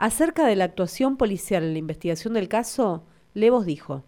Acerca de la actuación policial en la investigación del caso, Levos dijo.